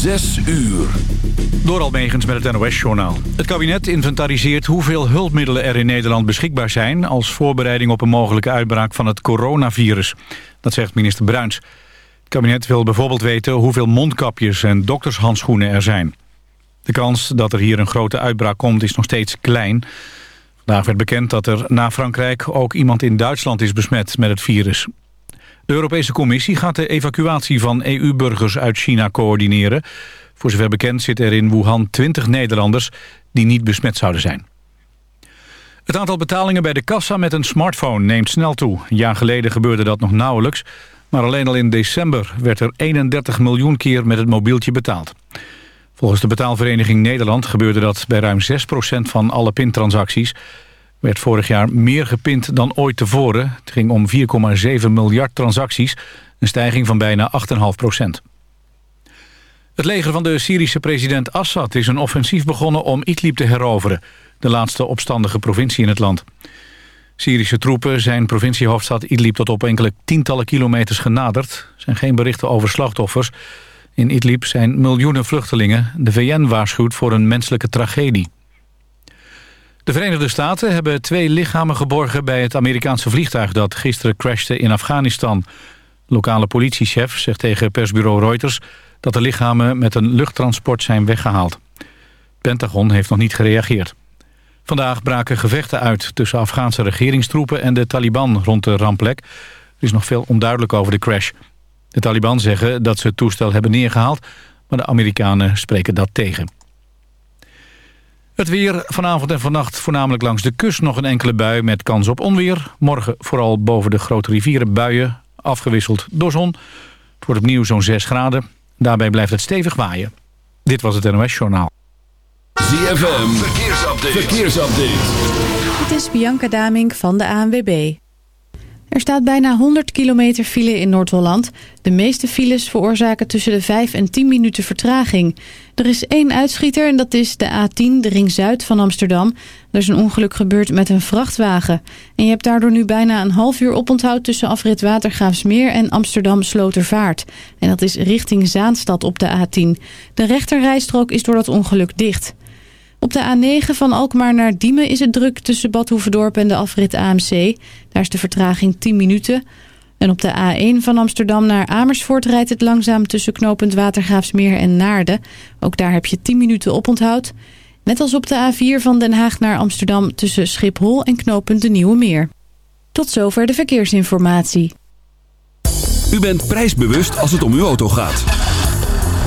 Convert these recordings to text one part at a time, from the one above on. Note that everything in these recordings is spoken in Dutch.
Zes uur. Door Almegens met het NOS-journaal. Het kabinet inventariseert hoeveel hulpmiddelen er in Nederland beschikbaar zijn... als voorbereiding op een mogelijke uitbraak van het coronavirus. Dat zegt minister Bruins. Het kabinet wil bijvoorbeeld weten hoeveel mondkapjes en doktershandschoenen er zijn. De kans dat er hier een grote uitbraak komt is nog steeds klein. Vandaag werd bekend dat er na Frankrijk ook iemand in Duitsland is besmet met het virus. De Europese Commissie gaat de evacuatie van EU-burgers uit China coördineren. Voor zover bekend zitten er in Wuhan 20 Nederlanders die niet besmet zouden zijn. Het aantal betalingen bij de kassa met een smartphone neemt snel toe. Een jaar geleden gebeurde dat nog nauwelijks. Maar alleen al in december werd er 31 miljoen keer met het mobieltje betaald. Volgens de betaalvereniging Nederland gebeurde dat bij ruim 6% van alle pintransacties werd vorig jaar meer gepind dan ooit tevoren. Het ging om 4,7 miljard transacties, een stijging van bijna 8,5 procent. Het leger van de Syrische president Assad is een offensief begonnen om Idlib te heroveren, de laatste opstandige provincie in het land. Syrische troepen zijn provinciehoofdstad Idlib tot op enkele tientallen kilometers genaderd. Er zijn geen berichten over slachtoffers. In Idlib zijn miljoenen vluchtelingen. De VN waarschuwt voor een menselijke tragedie. De Verenigde Staten hebben twee lichamen geborgen bij het Amerikaanse vliegtuig dat gisteren crashte in Afghanistan. Lokale politiechef zegt tegen persbureau Reuters dat de lichamen met een luchttransport zijn weggehaald. Pentagon heeft nog niet gereageerd. Vandaag braken gevechten uit tussen Afghaanse regeringstroepen en de Taliban rond de rampplek. Er is nog veel onduidelijk over de crash. De Taliban zeggen dat ze het toestel hebben neergehaald, maar de Amerikanen spreken dat tegen. Het weer vanavond en vannacht voornamelijk langs de kust nog een enkele bui met kans op onweer. Morgen vooral boven de grote rivieren buien, afgewisseld door zon. Het wordt opnieuw zo'n 6 graden. Daarbij blijft het stevig waaien. Dit was het NOS Journaal. ZFM, verkeersupdate. verkeersupdate. Het is Bianca Damink van de ANWB. Er staat bijna 100 kilometer file in Noord-Holland. De meeste files veroorzaken tussen de 5 en 10 minuten vertraging. Er is één uitschieter en dat is de A10, de ring zuid van Amsterdam. Er is een ongeluk gebeurd met een vrachtwagen. En je hebt daardoor nu bijna een half uur oponthoud tussen afrit Watergraafsmeer en Amsterdam Slotervaart. En dat is richting Zaanstad op de A10. De rechterrijstrook is door dat ongeluk dicht. Op de A9 van Alkmaar naar Diemen is het druk tussen Bad Hoeverdorp en de afrit AMC. Daar is de vertraging 10 minuten. En op de A1 van Amsterdam naar Amersfoort rijdt het langzaam tussen knooppunt Watergraafsmeer en Naarden. Ook daar heb je 10 minuten oponthoud. Net als op de A4 van Den Haag naar Amsterdam tussen Schiphol en knooppunt de Nieuwe Meer. Tot zover de verkeersinformatie. U bent prijsbewust als het om uw auto gaat.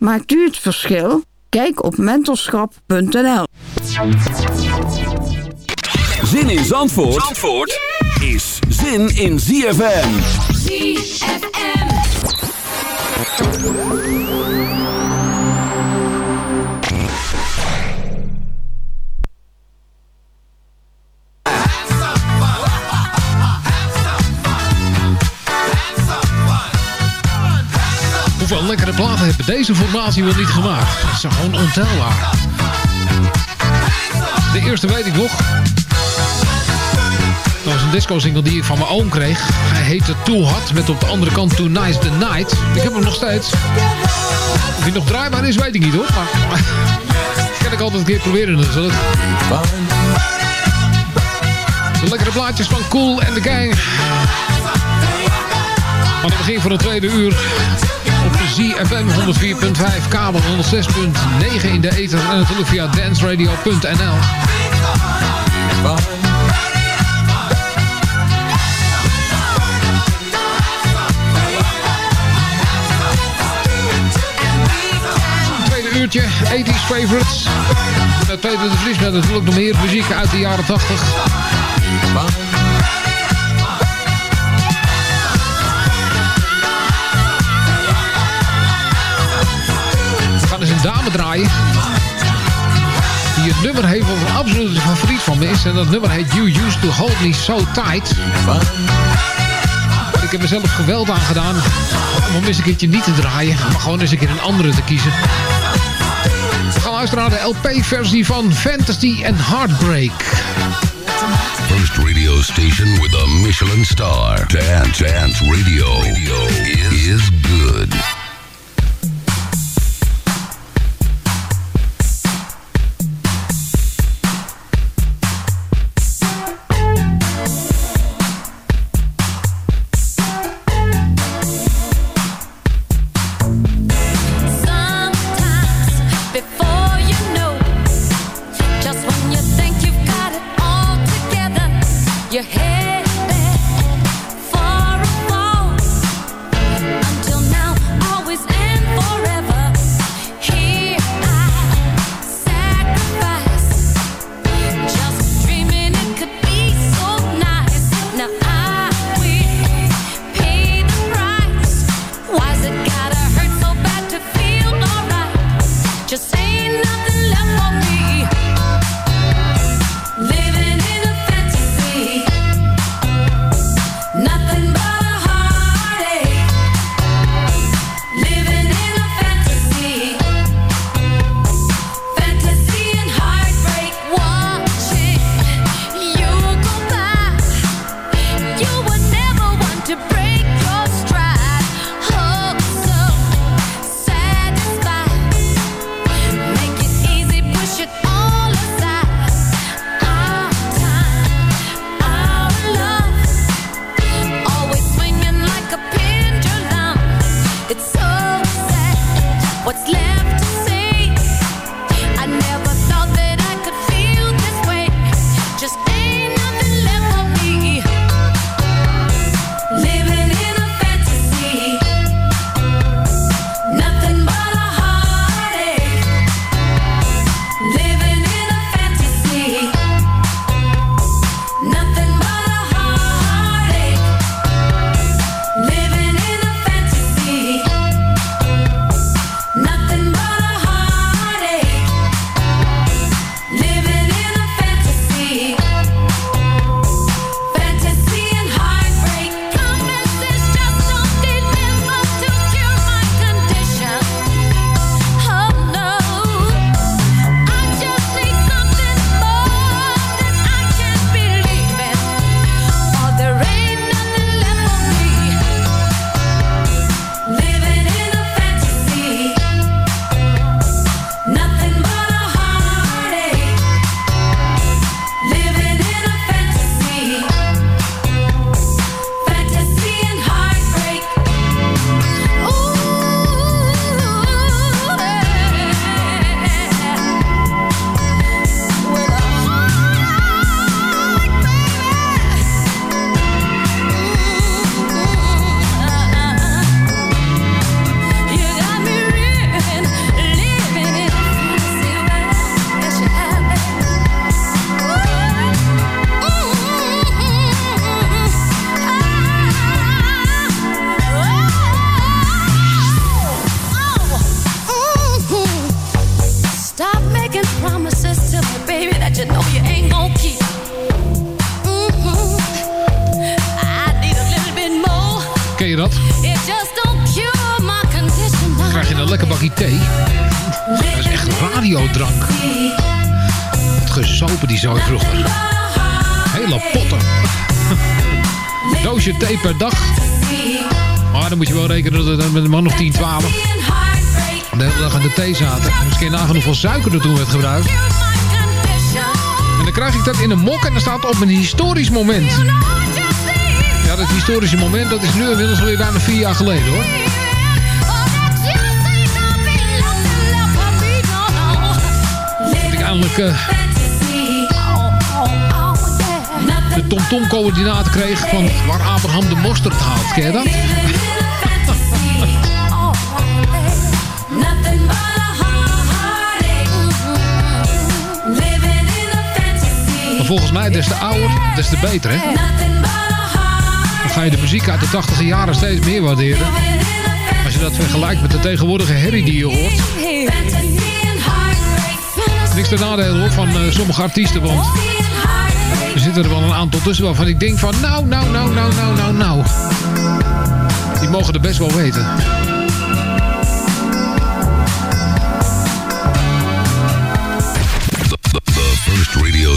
Maakt u het verschil? Kijk op mentorschap.nl. Zin in Zandvoort, Hoeveel lekkere platen hebben deze formatie wel niet gemaakt? Dat is gewoon ontelbaar. De eerste weet ik nog. Dat was een disco-single die ik van mijn oom kreeg. Hij heette Too Hot met op de andere kant Too Nice The Night. Ik heb hem nog steeds. Of hij nog draaibaar is, weet ik niet hoor. Maar, maar kan ik altijd een keer proberen natuurlijk. De lekkere plaatjes van Cool en the Gang. Aan het begin van het tweede uur op ZFM 104.5, kabel 106.9 in de ether en natuurlijk via danceradio.nl. Tweede uurtje, 80s favorites. Met Peter de Vries met natuurlijk nog meer muziek uit de jaren 80. Dame draaien. Die het nummer heeft wat een absolute favoriet van me is. En dat nummer heet You Used To Hold Me So Tight. Ik heb mezelf geweld aangedaan om eens een keertje niet te draaien. Maar gewoon eens een keer een andere te kiezen. We gaan luisteren naar de LP-versie van Fantasy and Heartbreak. First radio station with a Michelin star. Dance Dance Radio, is good. Nagaan hoeveel suiker er toen werd gebruikt. En dan krijg ik dat in een mok en dan staat op een historisch moment. Ja, dat historische moment, dat is nu inmiddels alweer bijna vier jaar geleden hoor. Dat ik eindelijk uh, de TomTom-coördinaten kreeg van waar Abraham de mosterd haalt. Ken je dat? Volgens mij, des te ouder, des te beter, hè? Dan ga je de muziek uit de 80 jaren steeds meer waarderen. Als je dat vergelijkt met de tegenwoordige herrie die je hoort. Niks te nadeel hoor van uh, sommige artiesten, want er zitten er wel een aantal tussen waarvan ik denk van nou, nou, nou, nou, nou, nou, nou. Die mogen er best wel weten.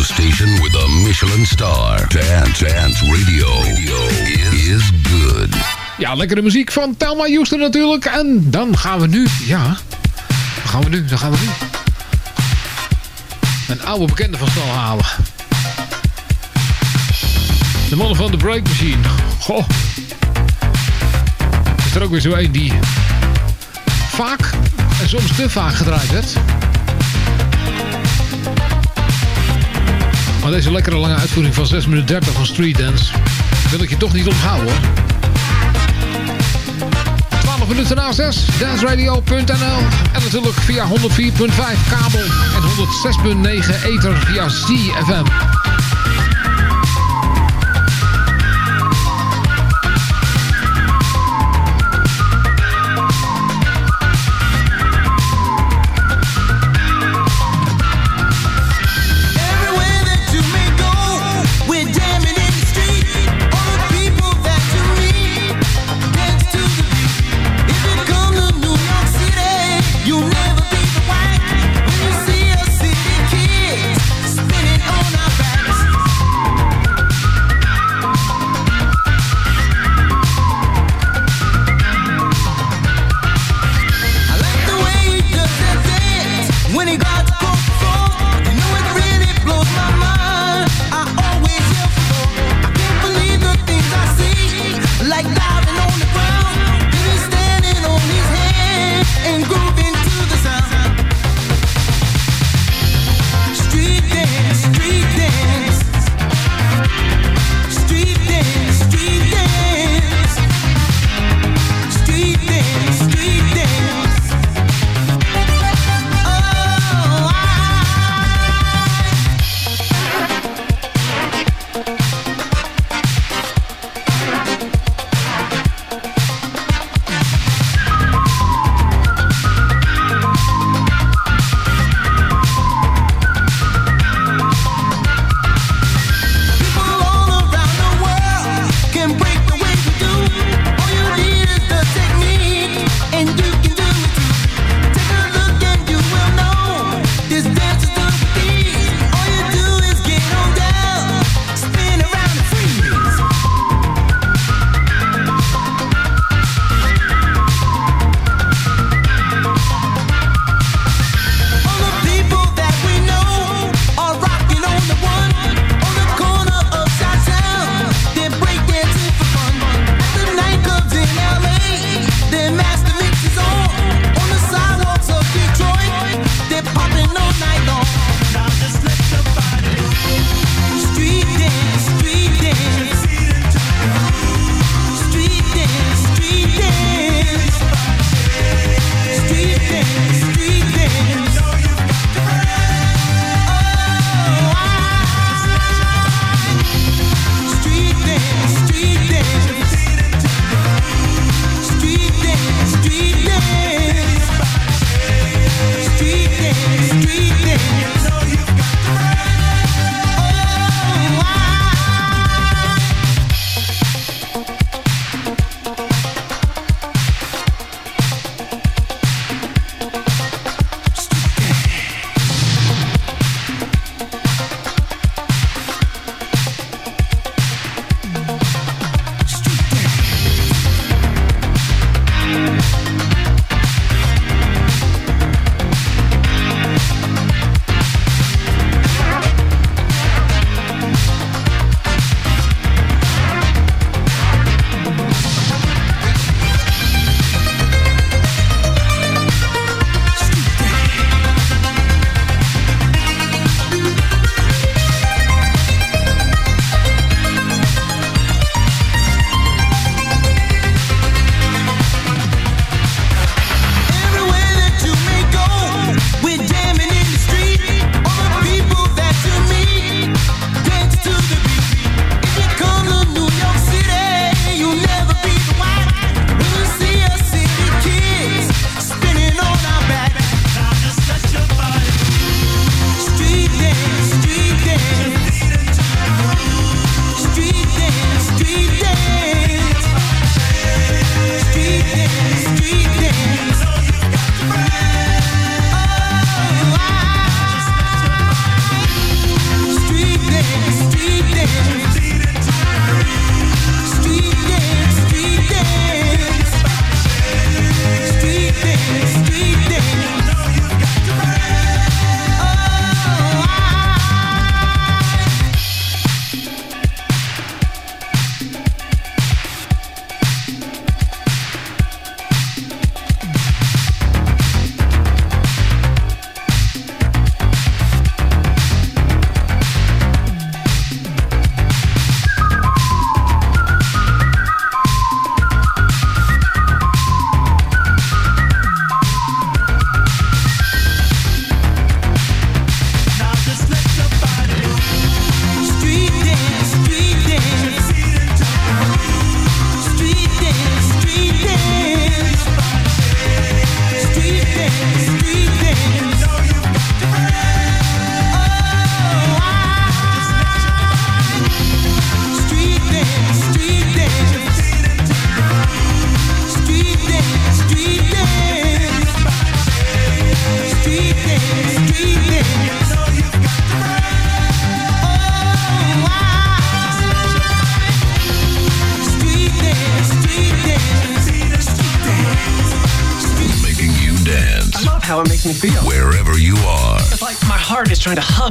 Station with a Michelin star. Dance Dance Radio, is, is good. Ja, lekkere muziek van Thelma Houston natuurlijk. En dan gaan we nu, ja, dan gaan we nu, dan gaan we nu. Een oude bekende van stal halen. De mannen van de Break Machine. Goh. Is er ook weer zo een die vaak en soms te vaak gedraaid werd. Maar deze lekkere lange uitvoering van 6 minuten 30 van Street Dance wil ik je toch niet onthouden hoor. 12 minuten na 6, danceradio.nl en natuurlijk via 104.5 kabel en 106.9 ether via CFM.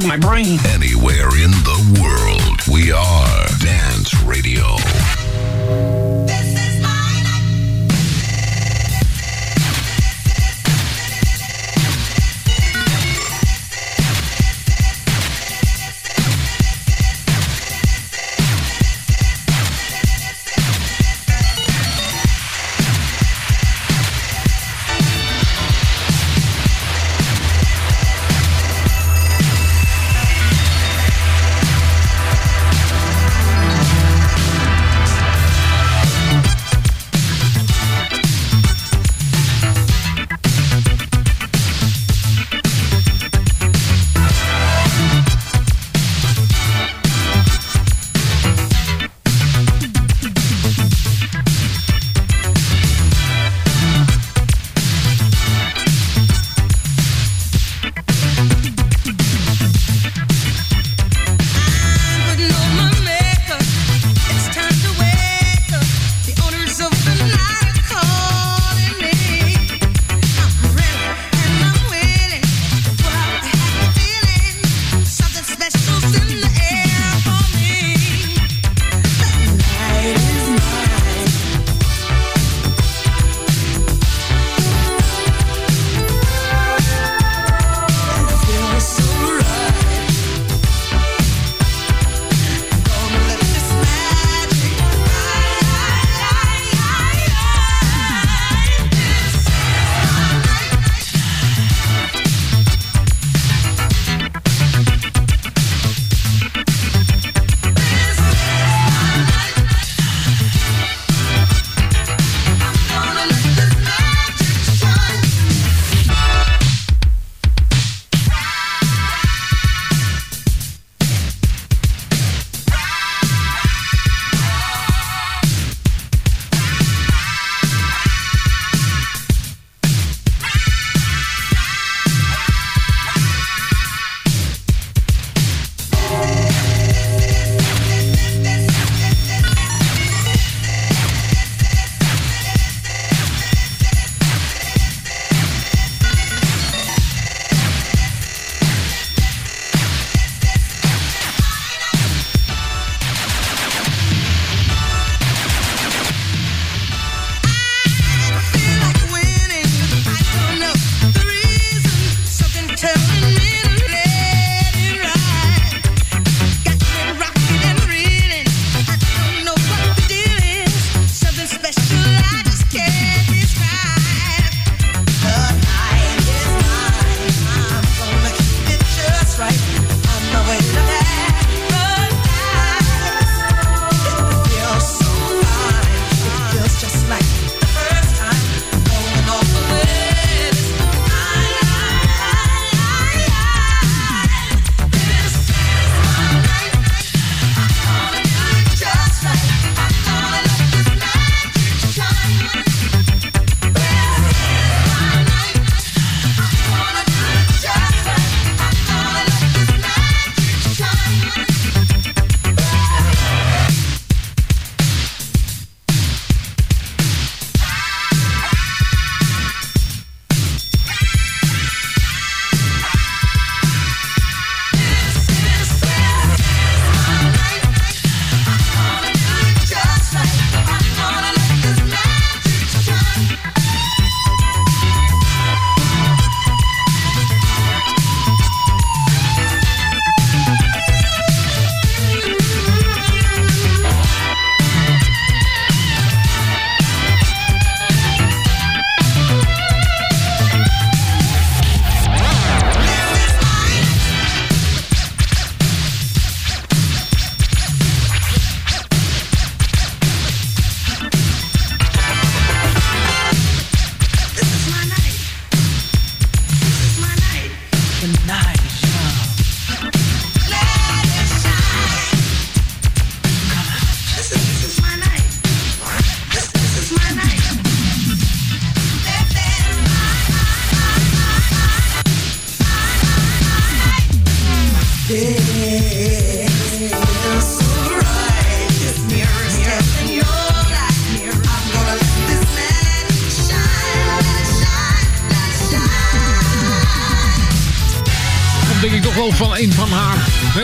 Is trying to hug my brain. Anywhere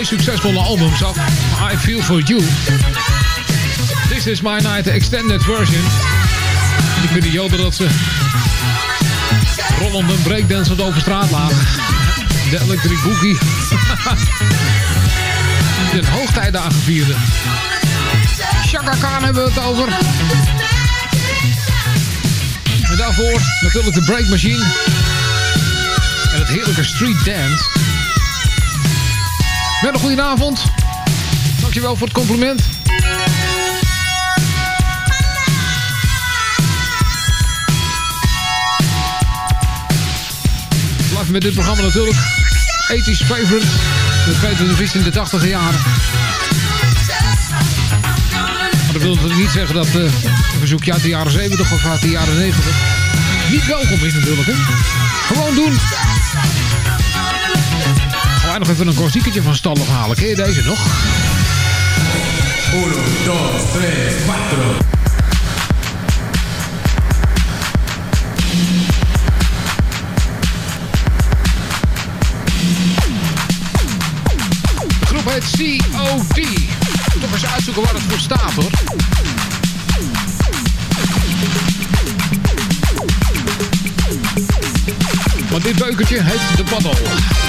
succesvolle albums af. I Feel For You. This is My Night, extended version. Het jammer dat ze rollend en breakdancend over straat lagen. De Electric Boogie. Een hoogtijdagen vierde. Chaka Khan hebben we het over. En daarvoor natuurlijk de Break Machine. En het heerlijke Street Dance. Met een goede avond. Dankjewel voor het compliment. Blijf met dit programma natuurlijk. 80s favorite. Dat weten we wist in de 80e jaren. Maar dat wil natuurlijk niet zeggen dat eh, een verzoekje uit de jaren 70 of uit de jaren 90 niet welkom is natuurlijk. Hè? Gewoon doen. Nog even een klassieketje van stal halen. Ken je deze nog? 1, 2, 3, 4. De groep heet COD. Toch eens uitzoeken waar het voor staat hoor. Want dit beukertje heet de Battle.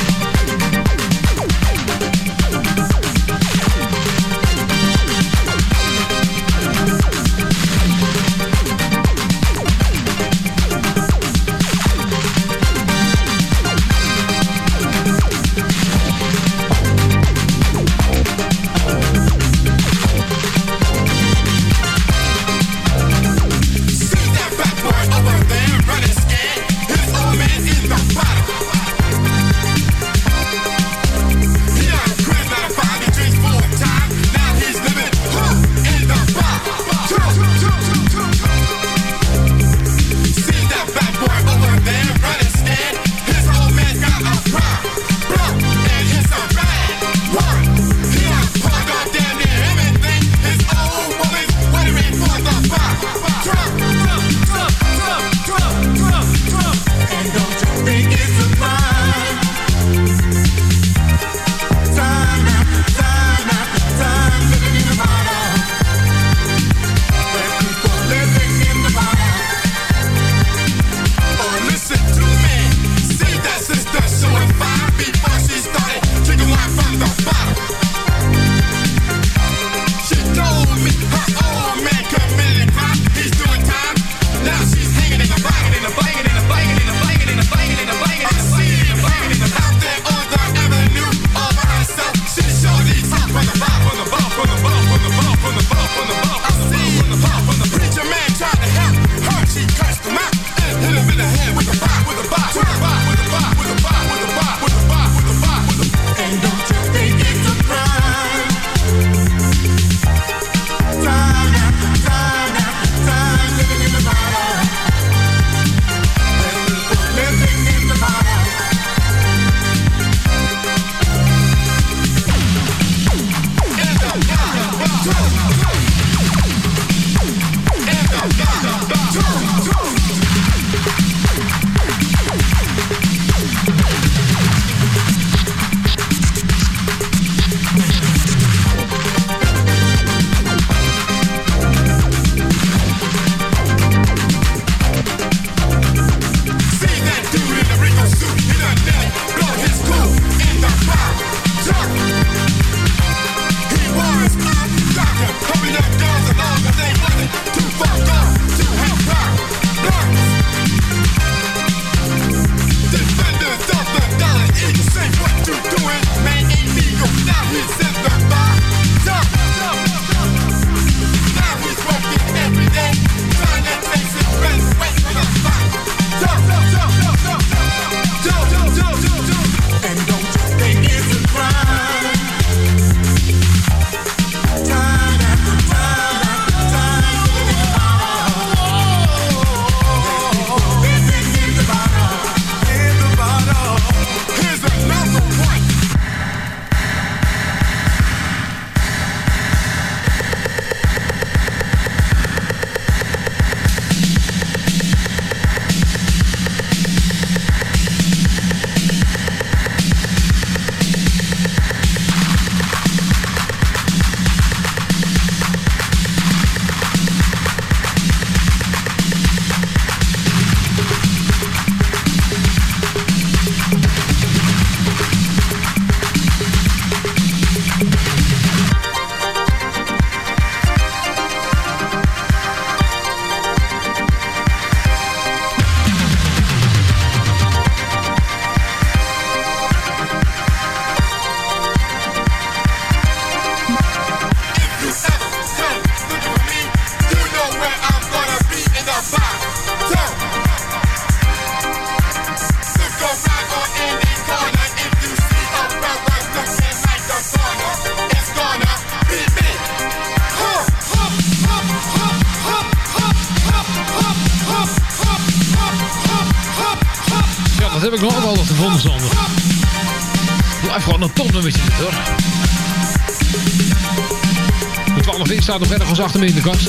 hem in de kast.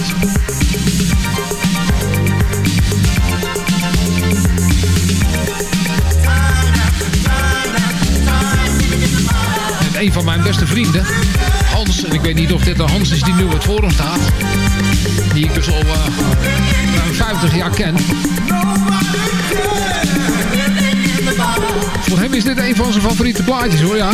En een van mijn beste vrienden, Hans, en ik weet niet of dit de Hans is die nu het het forum staat, die ik dus al eh, uh, 50 jaar ken. Voor hem is dit een van zijn favoriete plaatjes hoor, ja.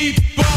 people.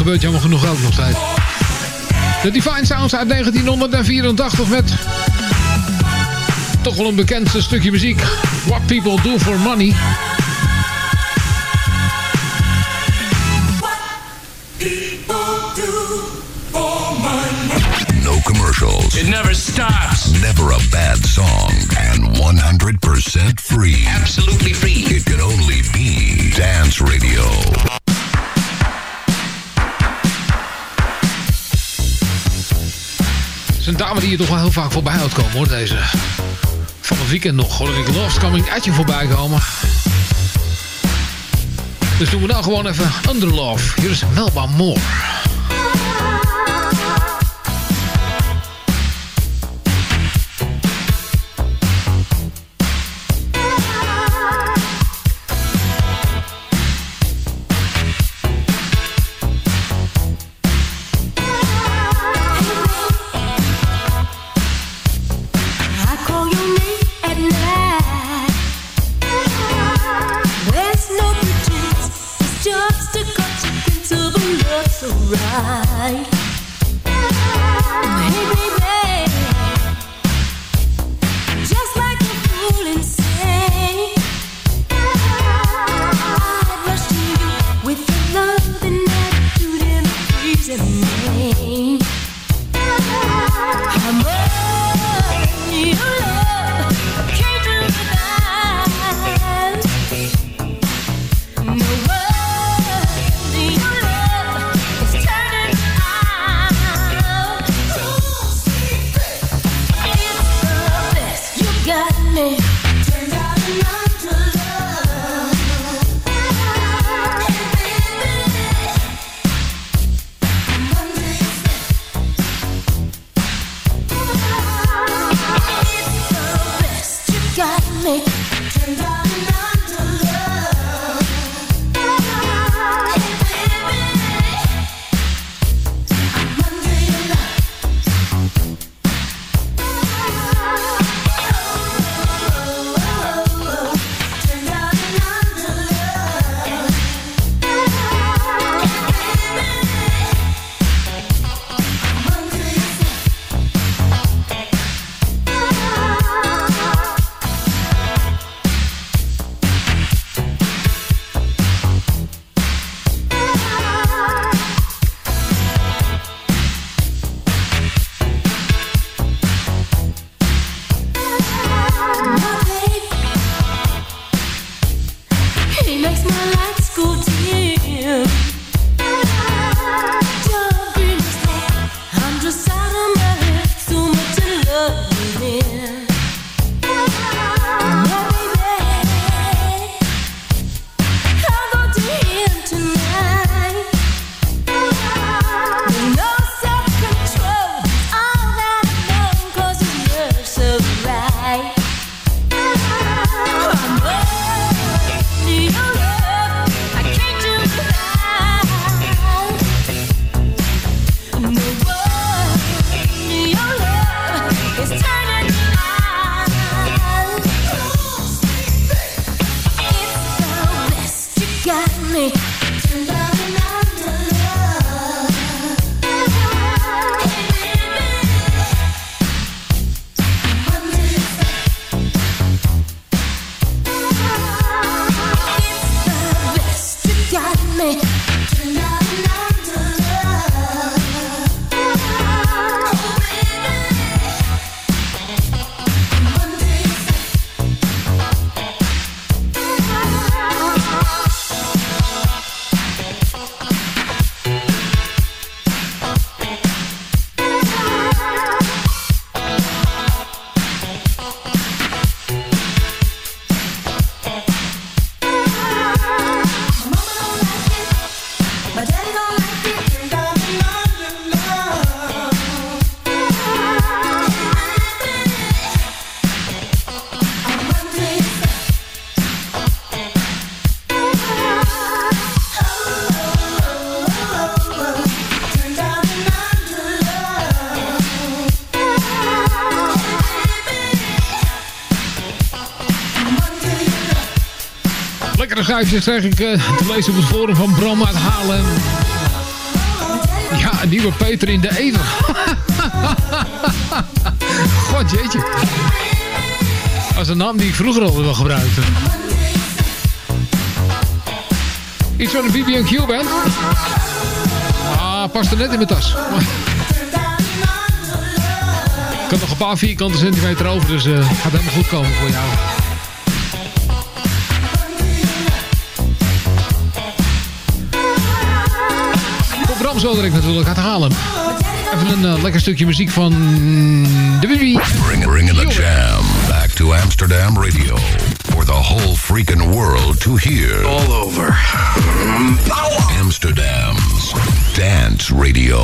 gebeurt jammer genoeg geld nog tijd. De Divine Sounds uit 1984 met... toch wel een bekend stukje muziek. What People Do For Money. No commercials. It never stops. Never a bad song. And 100% free. Absolutely free. It can only be Dance Radio. een dame die je toch wel heel vaak voorbij houdt komen hoor, deze. Van het weekend nog hoor ik Lost Coming At voorbij komen. Dus doen we nou gewoon even Under Love. Hier is Melba Moore. Sterrencijfers krijg ik eh, te lezen op het forum van Bram uit. Ja, een nieuwe Peter in de Ever. God jeetje. Dat is een naam die ik vroeger altijd wel gebruikte. Iets van een BB&Q band. Ah, past er net in mijn tas. Ik had nog een paar vierkante centimeter over, dus eh gaat helemaal goed komen voor jou. Bram zo direct natuurlijk uit Haarlem. Even een eh, lekker stukje muziek van de Bibi. Bring, bringing the jam back to Amsterdam Radio for the whole freaking world to hear. All over. Amsterdam's Dance Radio.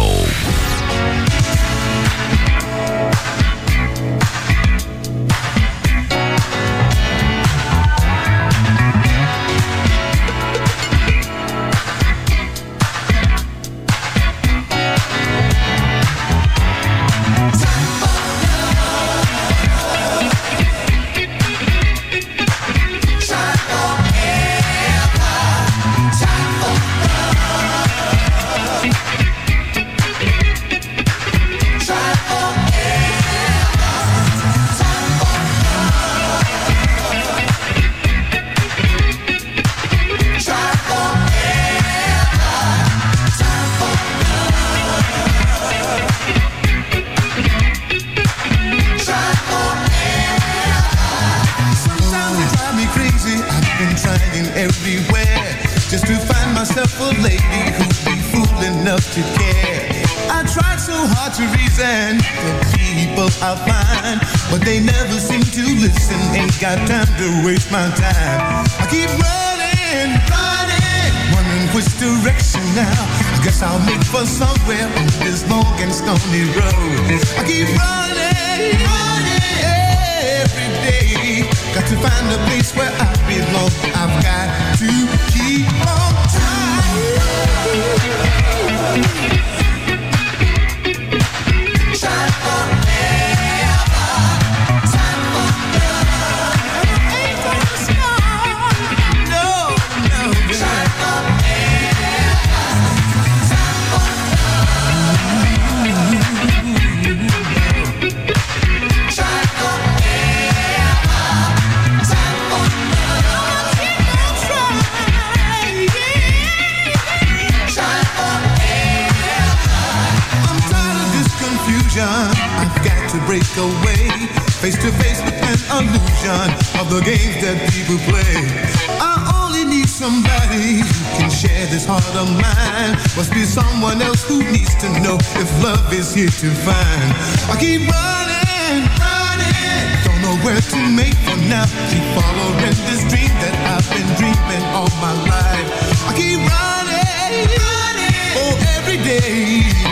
Of mine. Must be someone else who needs to know if love is here to find. I keep running, running. Don't know where to make for now. Keep following this dream that I've been dreaming all my life. I keep running, running. Oh, every day.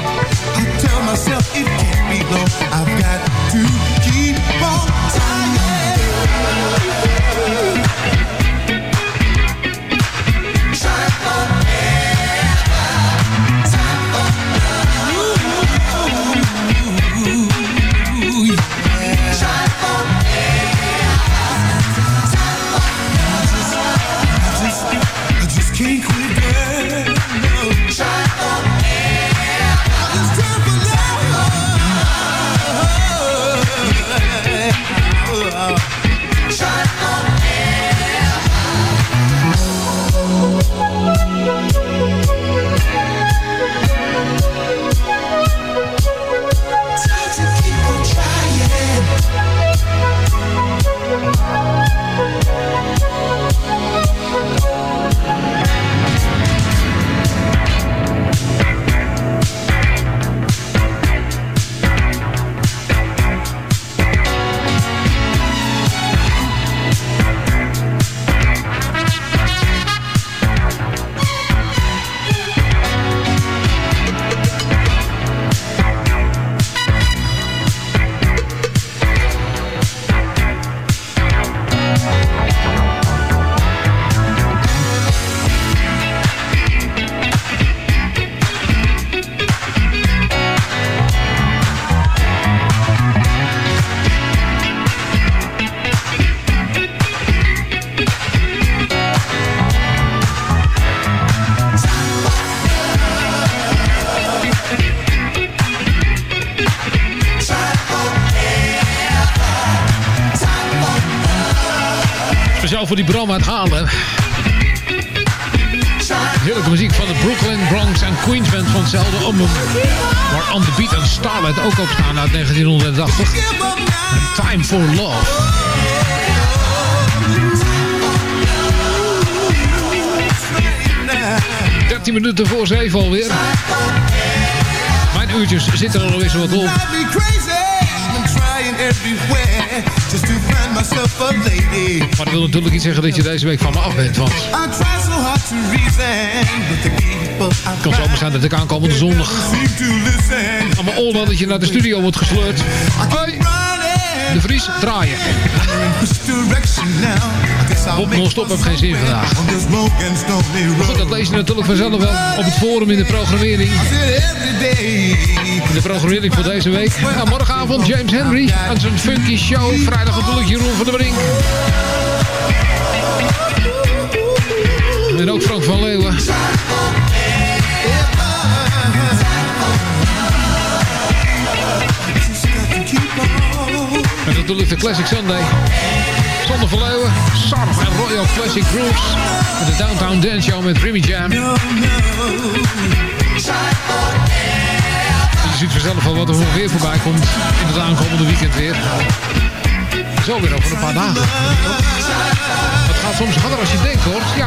Voor die Bram uit Haarlem. Heerlijke muziek van de Brooklyn, Bronx en Queens band van hetzelfde album. Waar On The Beat en Starlight ook op staan uit 1980. En Time For Love. Minuten voor zeven alweer. Mijn uurtjes zitten er alweer zo wat op. Maar dat wil natuurlijk niet zeggen dat je deze week van me af bent. Want I try so hard to reason with the people I het kan zomaar zijn dat ik aankomende zondag aan mijn oorlelletje naar de studio wordt gesleurd. Hoi, de Vries draaien. Make non-stop geen zin vandaag. goed, dat lees je natuurlijk vanzelf wel op het forum in de programmering. In de programmering voor deze week. Ja, morgenavond James Henry en zijn funky show. Vrijdag natuurlijk Jeroen van der Brink. En ook Frank van Leeuwen. Natuurlijk de Classic Sunday. Sander van Leeuwen, Sarf en Royal Classic Grooves. En de Downtown Dance Show met Remy Jam. Je ziet vanzelf al wat er voor weer voorbij komt in het aankomende weekend weer. Zo weer over een paar dagen. Het gaat soms harder als je denkt hoor. Ja.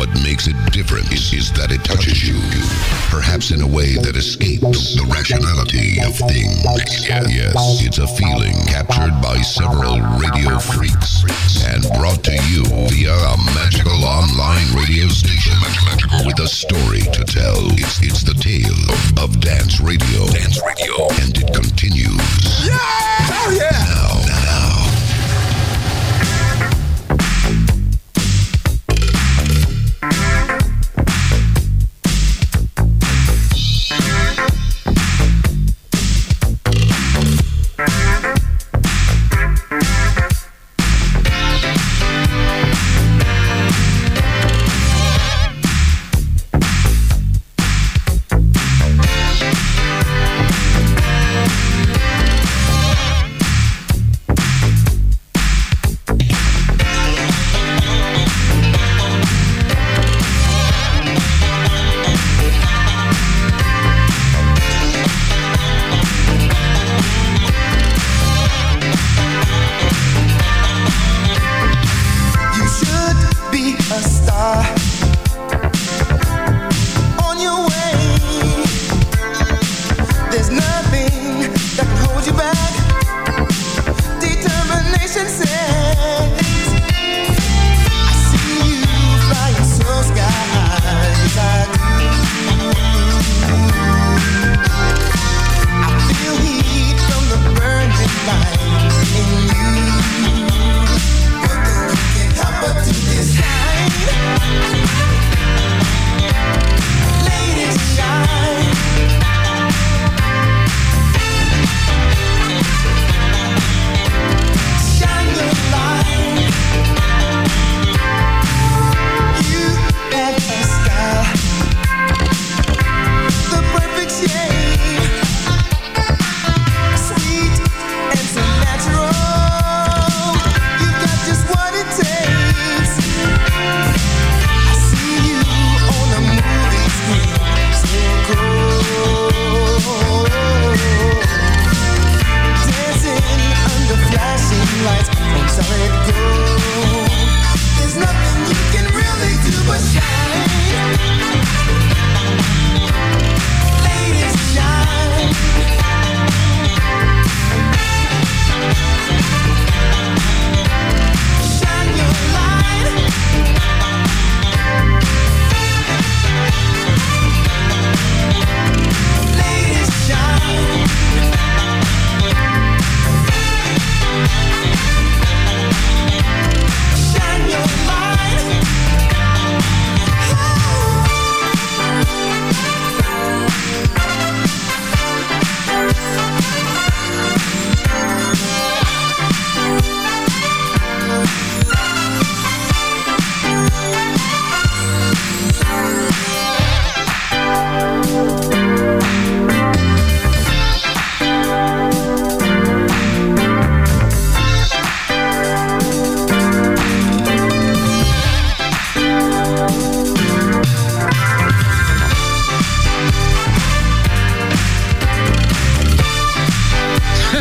What makes it different is, is that it touches you, perhaps in a way that escapes the rationality of things. Yes, it's a feeling captured by several radio freaks and brought to you via a magical online radio station with a story to tell. It's it's the tale of, of dance radio. Dance radio, and it continues. Yeah! Oh yeah! Now.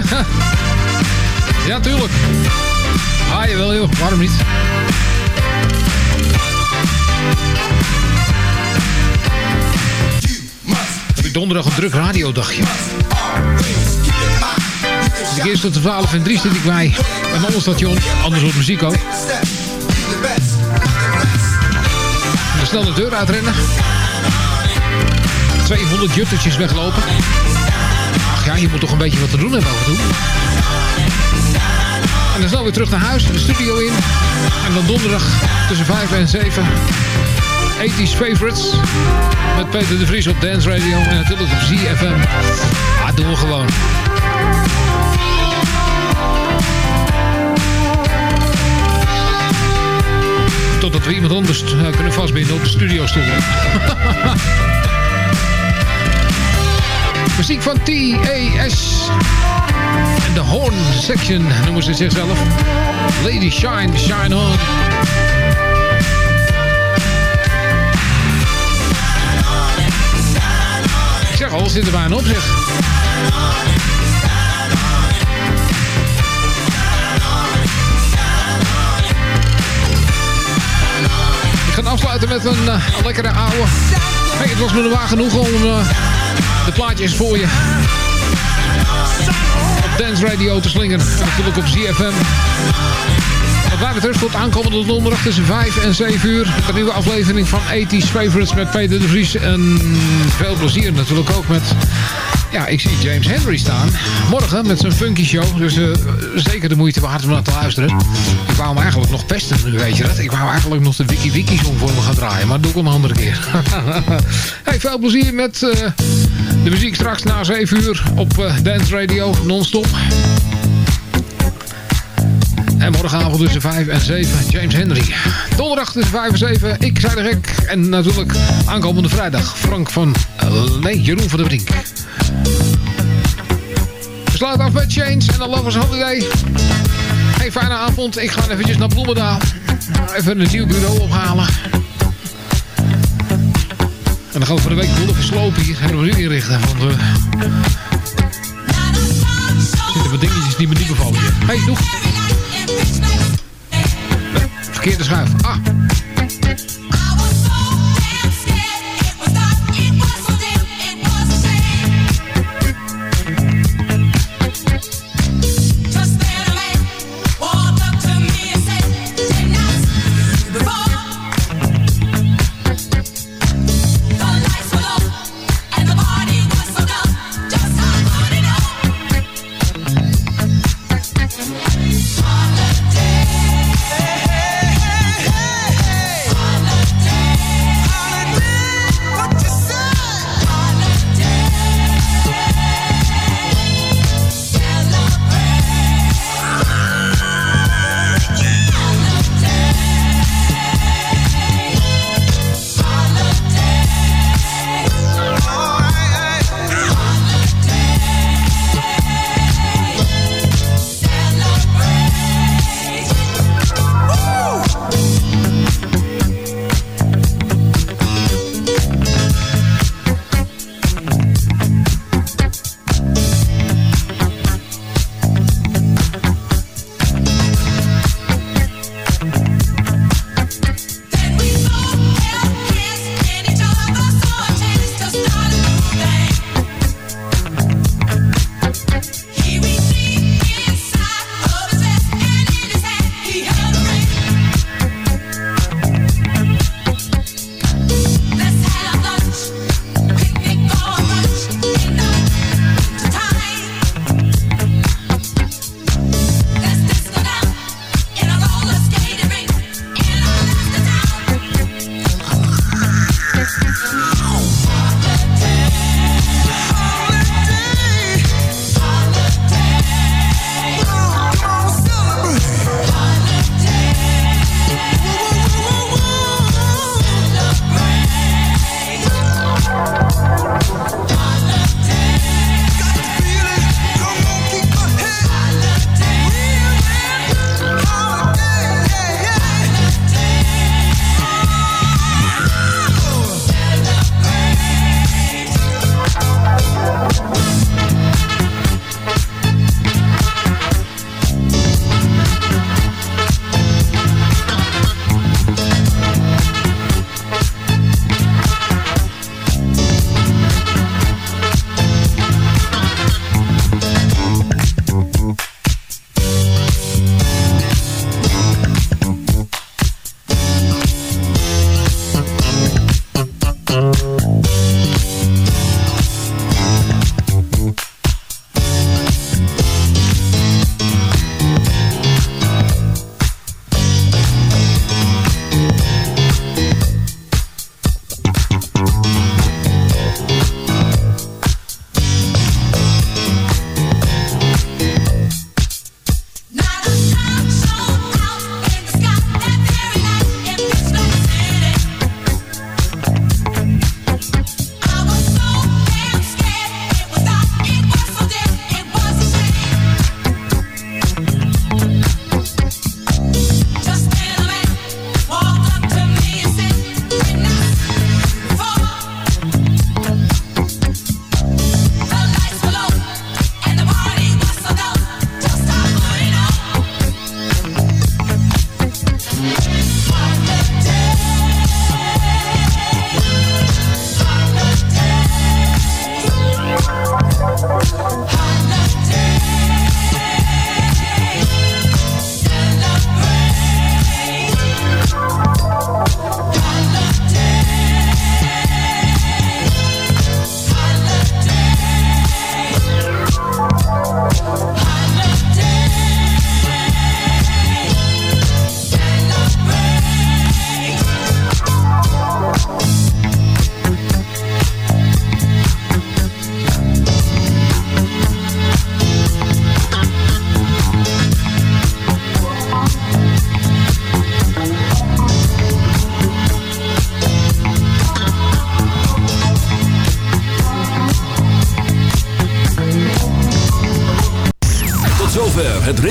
Ja, tuurlijk. Ah, jawel joh. Waarom niet? Heb donderdag een druk radiodagje. Dus ik eerst tot de 12 en 3 zit ik bij een ander station. Anders op muziek ook. En snel de deur uitrennen. 200 juttertjes weglopen. Ja, je moet toch een beetje wat te doen hebben af en. En dan snel weer terug naar huis, de studio in. En dan donderdag tussen 5 en 7. 80s Favorites. Met Peter de Vries op Dance Radio. En natuurlijk op ZFM. Ah, doen we gewoon. Totdat we iemand anders eh, kunnen vastbinden op de studiostoel. Muziek van TAS. En de Horn Section noemen ze zichzelf. Lady Shine, Shine On. Ik zeg al, zit er bijna op zeg. Ik ga afsluiten met een, eh, een lekkere. Hey, het was me waar genoeg om eh, de plaatjes voor je op Dance Radio te slingeren. En natuurlijk op ZFM. Wat mij betreft tot aankomende donderdag tussen 5 en 7 uur. Een nieuwe aflevering van 80s Favorites met Peter de Vries. En veel plezier natuurlijk ook met... Ja, ik zie James Henry staan. Morgen met zijn funky show. Dus eh, zeker de moeite waard om naar te luisteren. Ik wou hem eigenlijk nog pesten weet je dat? Ik wou eigenlijk nog de Wiki Wiki song voor me gaan draaien. Maar dat doe ik een andere keer. hey, veel plezier met eh, de muziek straks na 7 uur op eh, Dance Radio non-stop. En morgenavond tussen 5 en 7 James Henry. Donderdag tussen 5 en 7 ik, zei de gek. En natuurlijk aankomende vrijdag Frank van... nee, Jeroen van der Brink. We sluiten af met Change en de Lovers Holiday. Hey, fijne avond. Ik ga eventjes naar Bloemendaal. Even een nieuw bureau ophalen. En dan gaan we voor de week boel even slopen hier. We inrichten. Want. Er zitten wat dingetjes die me niet bevallen hier. Hey, doeg. Verkeerde schuif. Ah.